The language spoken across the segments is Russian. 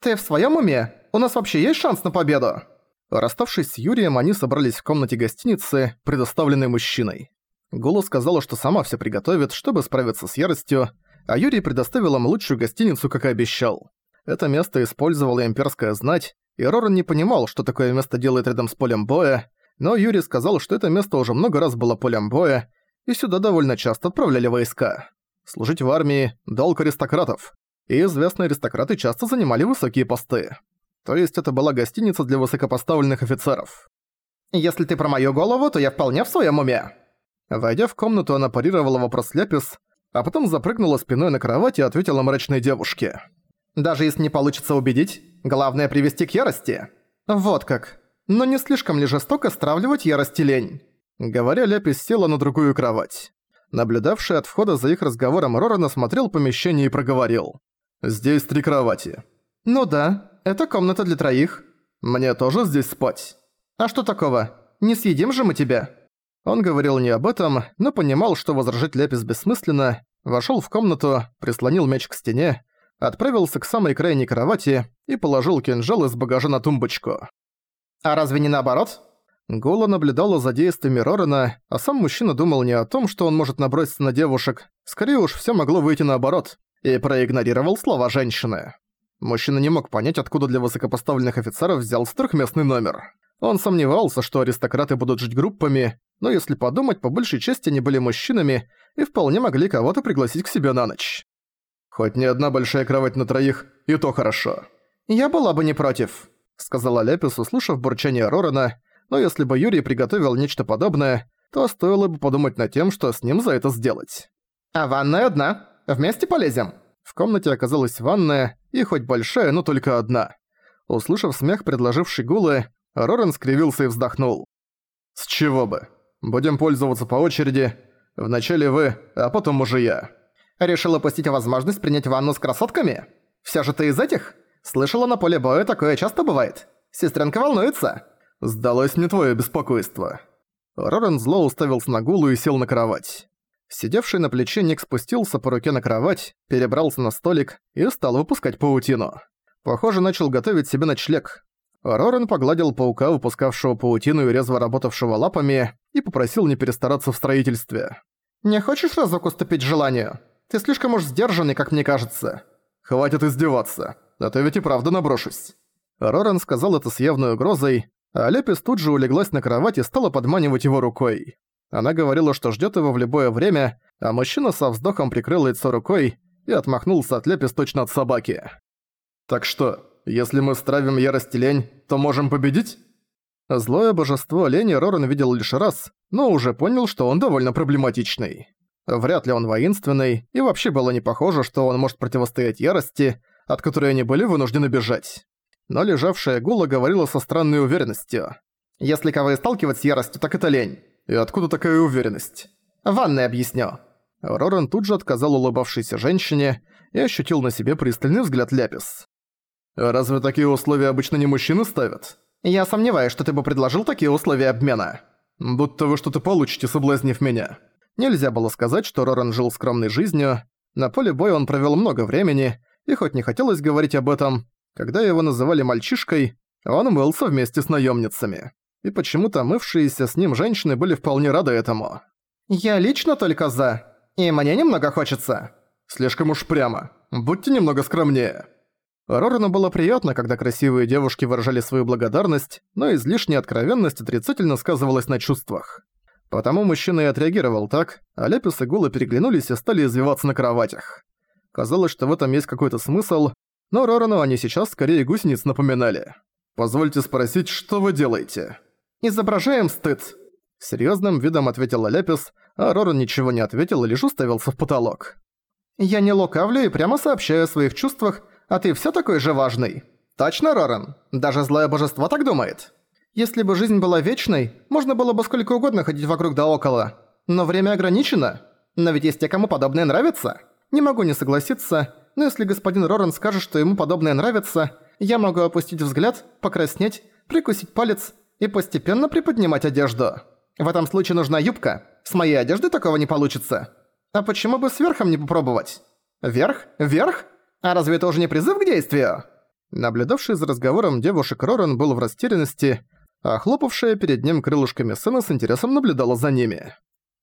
«Ты в своём уме? У нас вообще есть шанс на победу?» Расставшись с Юрием, они собрались в комнате гостиницы, предоставленной мужчиной. Гула сказала, что сама все приготовит, чтобы справиться с яростью, а Юрий предоставил им лучшую гостиницу, как и обещал. Это место использовала имперская знать, и Роран не понимал, что такое место делает рядом с полем боя, но Юрий сказал, что это место уже много раз было полем боя, и сюда довольно часто отправляли войска. Служить в армии – долг аристократов, и известные аристократы часто занимали высокие посты. То есть это была гостиница для высокопоставленных офицеров. «Если ты про мою голову, то я вполне в своем уме». Войдя в комнату, она парировала вопрос Ляпис, а потом запрыгнула спиной на кровать и ответила мрачной девушке. «Даже если не получится убедить, главное привести к ярости». «Вот как. Но не слишком ли жестоко стравливать ярость лень?» Говоря, Ляпис села на другую кровать. Наблюдавший от входа за их разговором Роран осмотрел помещение и проговорил. «Здесь три кровати». «Ну да, это комната для троих. Мне тоже здесь спать. А что такого? Не съедим же мы тебя?» Он говорил не об этом, но понимал, что возражать Ляпис бессмысленно, вошёл в комнату, прислонил меч к стене, отправился к самой крайней кровати и положил кинжал из багажа на тумбочку. «А разве не наоборот?» Гола наблюдала за действиями Рорана, а сам мужчина думал не о том, что он может наброситься на девушек, скорее уж всё могло выйти наоборот, и проигнорировал слова женщины. Мужчина не мог понять, откуда для высокопоставленных офицеров взялся трехместный номер. Он сомневался, что аристократы будут жить группами, но если подумать, по большей части они были мужчинами и вполне могли кого-то пригласить к себе на ночь. «Хоть не одна большая кровать на троих, и то хорошо». «Я была бы не против», — сказала Лепис, услышав бурчание Рорана, но если бы Юрий приготовил нечто подобное, то стоило бы подумать над тем, что с ним за это сделать. «А ванная одна. Вместе полезем?» В комнате оказалась ванная, и хоть большая, но только одна. Услышав смех предложивший Гулы, Рорен скривился и вздохнул. «С чего бы? Будем пользоваться по очереди. Вначале вы, а потом уже я». «Решил упустить возможность принять ванну с красотками? Вся же ты из этих? Слышала, на поле боя такое часто бывает. Сестренка волнуется». «Сдалось мне твое беспокойство». Рорен зло уставился на Гулу и сел на кровать. Сидевший на плече Ник спустился по руке на кровать, перебрался на столик и стал выпускать паутину. Похоже, начал готовить себе ночлег. Рорен погладил паука, выпускавшего паутину и резво работавшего лапами, и попросил не перестараться в строительстве. «Не хочешь разок уступить желанию? Ты слишком уж сдержанный, как мне кажется». «Хватит издеваться, а то ведь и правда наброшусь». Рорен сказал это с явной угрозой, а Лепис тут же улеглась на кровать и стала подманивать его рукой. Она говорила, что ждет его в любое время, а мужчина со вздохом прикрыл лицо рукой и отмахнулся от лепес точно от собаки. «Так что, если мы стравим ярость лень, то можем победить?» Злое божество лени Роран видел лишь раз, но уже понял, что он довольно проблематичный. Вряд ли он воинственный, и вообще было не похоже, что он может противостоять ярости, от которой они были вынуждены бежать. Но лежавшая гула говорила со странной уверенностью. «Если кого и сталкивать с яростью, так это лень. И откуда такая уверенность? Ванной объясню. Роран тут же отказал улыбавшейся женщине и ощутил на себе пристальный взгляд Ляпис. «Разве такие условия обычно не мужчины ставят?» «Я сомневаюсь, что ты бы предложил такие условия обмена. Будто вы что-то получите, соблазнив меня». Нельзя было сказать, что Роран жил скромной жизнью. На поле боя он провел много времени, и хоть не хотелось говорить об этом, когда его называли мальчишкой, он мылся вместе с наемницами и почему-то мывшиеся с ним женщины были вполне рады этому. «Я лично только за, и мне немного хочется». «Слишком уж прямо. Будьте немного скромнее». Рорану было приятно, когда красивые девушки выражали свою благодарность, но излишняя откровенность отрицательно сказывалась на чувствах. Потому мужчина и отреагировал так, а Лепис и Гула переглянулись и стали извиваться на кроватях. Казалось, что в этом есть какой-то смысл, но Рорану они сейчас скорее гусениц напоминали. «Позвольте спросить, что вы делаете?» «Изображаем стыд!» Серьёзным видом ответила Лепис, а Роран ничего не ответил и лишь уставился в потолок. «Я не лукавлю и прямо сообщаю о своих чувствах, а ты всё такой же важный. Точно, Роран? Даже злое божество так думает. Если бы жизнь была вечной, можно было бы сколько угодно ходить вокруг да около. Но время ограничено. Но ведь есть те, кому подобное нравится. Не могу не согласиться, но если господин Роран скажет, что ему подобное нравится, я могу опустить взгляд, покраснеть, прикусить палец и постепенно приподнимать одежду. В этом случае нужна юбка. С моей одеждой такого не получится. А почему бы с верхом не попробовать? Верх? Верх? А разве это уже не призыв к действию? Наблюдавший за разговором девушек Роран был в растерянности, а хлопавшая перед ним крылышками Сэна с интересом наблюдала за ними.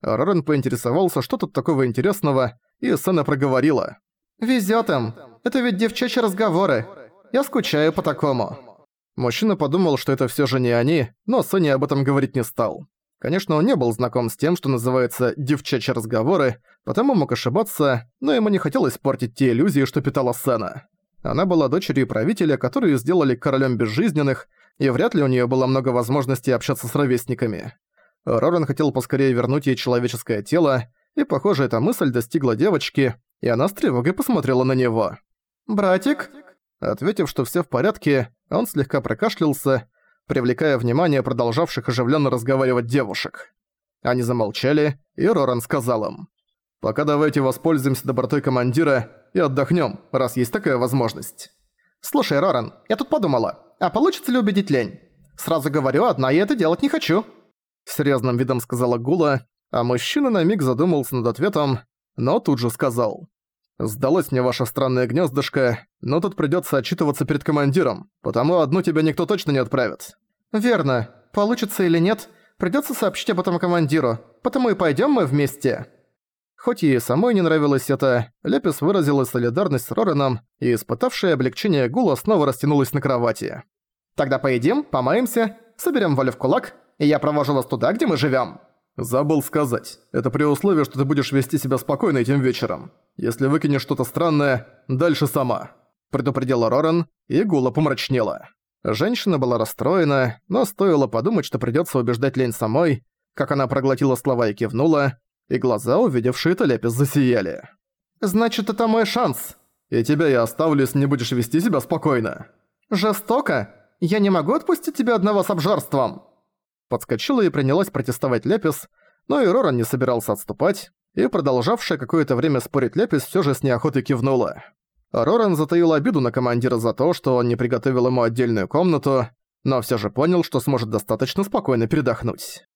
Роран поинтересовался, что тут такого интересного, и Сэна проговорила. «Везёт им. Это ведь девчачьи разговоры. Я скучаю по такому». Мужчина подумал, что это всё же не они, но Сэне об этом говорить не стал. Конечно, он не был знаком с тем, что называется «девчачьи разговоры», потому мог ошибаться, но ему не хотелось портить те иллюзии, что питала Сэна. Она была дочерью правителя, которую сделали королем безжизненных, и вряд ли у нее было много возможностей общаться с ровесниками. Роран хотел поскорее вернуть ей человеческое тело, и, похоже, эта мысль достигла девочки, и она с тревогой посмотрела на него. «Братик?» Ответив, что все в порядке, он слегка прокашлялся, привлекая внимание продолжавших оживленно разговаривать девушек. Они замолчали, и Роран сказал им. «Пока давайте воспользуемся добротой командира и отдохнем, раз есть такая возможность». «Слушай, Роран, я тут подумала, а получится ли убедить лень? Сразу говорю, одна я это делать не хочу». Серьезным видом сказала Гула, а мужчина на миг задумался над ответом, но тут же сказал. «Сдалось мне ваше странное гнездышко, но тут придётся отчитываться перед командиром, потому одну тебя никто точно не отправит». «Верно. Получится или нет, придётся сообщить об этом командиру, потому и пойдём мы вместе». Хоть ей самой не нравилось это, Лепис выразила солидарность с Рораном, и испытавшая облегчение Гула снова растянулась на кровати. «Тогда поедим, помоемся, соберем волю в кулак, и я провожу вас туда, где мы живём». «Забыл сказать. Это при условии, что ты будешь вести себя спокойно этим вечером. Если выкинешь что-то странное, дальше сама», — предупредила Роран, и Гула помрачнела. Женщина была расстроена, но стоило подумать, что придётся убеждать Лень самой, как она проглотила слова и кивнула, и глаза, увидевшие Талепис, засияли. «Значит, это мой шанс!» «И тебя я оставлю, если не будешь вести себя спокойно!» «Жестоко? Я не могу отпустить тебя одного с обжорством!» Подскочила и принялась протестовать Лепис, но и Роран не собирался отступать, и продолжавшая какое-то время спорить Лепис всё же с неохотой кивнула. Роран затаил обиду на командира за то, что он не приготовил ему отдельную комнату, но всё же понял, что сможет достаточно спокойно передохнуть.